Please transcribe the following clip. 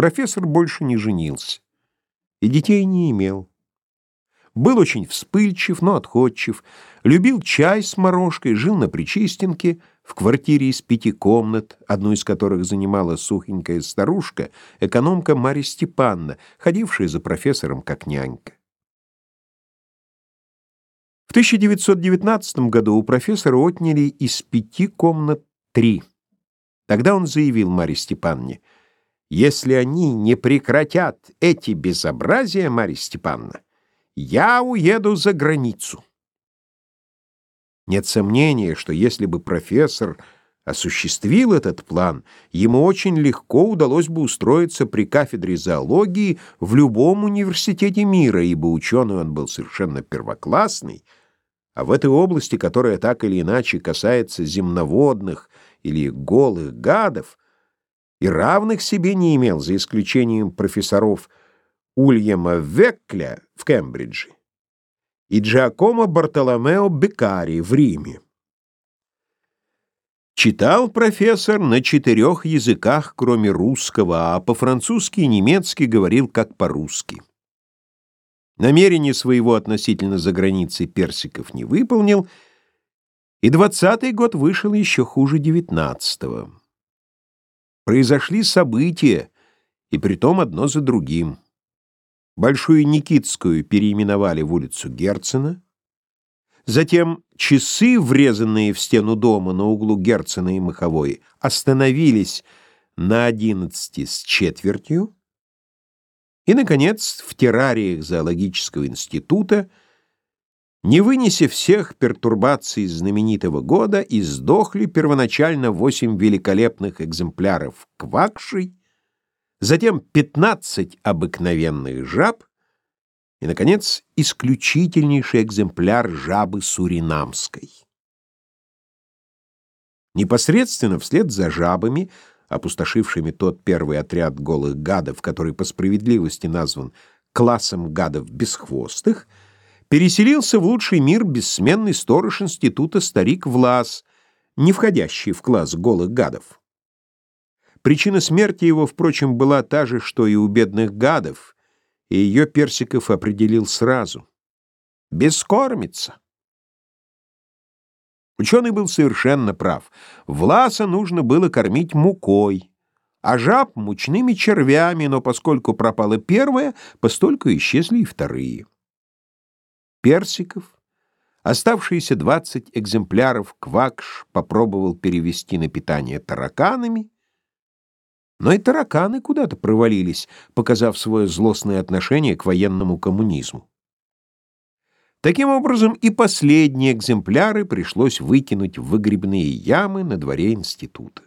Профессор больше не женился и детей не имел. Был очень вспыльчив, но отходчив, любил чай с морожкой, жил на Причистенке, в квартире из пяти комнат, одну из которых занимала сухенькая старушка, экономка Марья Степанна, ходившая за профессором как нянька. В 1919 году у профессора отняли из пяти комнат три. Тогда он заявил Марье Степанне, «Если они не прекратят эти безобразия, Марья Степанна, я уеду за границу». Нет сомнения, что если бы профессор осуществил этот план, ему очень легко удалось бы устроиться при кафедре зоологии в любом университете мира, ибо ученый он был совершенно первоклассный, а в этой области, которая так или иначе касается земноводных или голых гадов, и равных себе не имел, за исключением профессоров Ульяма Веккля в Кембридже и Джакомо Бартоломео Бекари в Риме. Читал профессор на четырех языках, кроме русского, а по-французски и немецки говорил как по-русски. Намерение своего относительно за границей Персиков не выполнил, и двадцатый год вышел еще хуже девятнадцатого. Произошли события, и притом одно за другим. Большую Никитскую переименовали в улицу Герцена. Затем часы, врезанные в стену дома на углу Герцена и Маховой, остановились на одиннадцати с четвертью. И, наконец, в террариях зоологического института, не вынеся всех пертурбаций знаменитого года, издохли первоначально восемь великолепных экземпляров квакшей, затем 15 обыкновенных жаб и, наконец, исключительнейший экземпляр жабы суринамской. Непосредственно вслед за жабами, опустошившими тот первый отряд голых гадов, который по справедливости назван классом гадов бесхвостых, переселился в лучший мир бессменный сторож института старик Влас, не входящий в класс голых гадов. Причина смерти его, впрочем, была та же, что и у бедных гадов, и ее Персиков определил сразу. Бескормица. Ученый был совершенно прав. Власа нужно было кормить мукой, а жаб — мучными червями, но поскольку пропала первая, постольку исчезли и вторые. Персиков, оставшиеся двадцать экземпляров Квакш попробовал перевести на питание тараканами, но и тараканы куда-то провалились, показав свое злостное отношение к военному коммунизму. Таким образом, и последние экземпляры пришлось выкинуть в выгребные ямы на дворе института.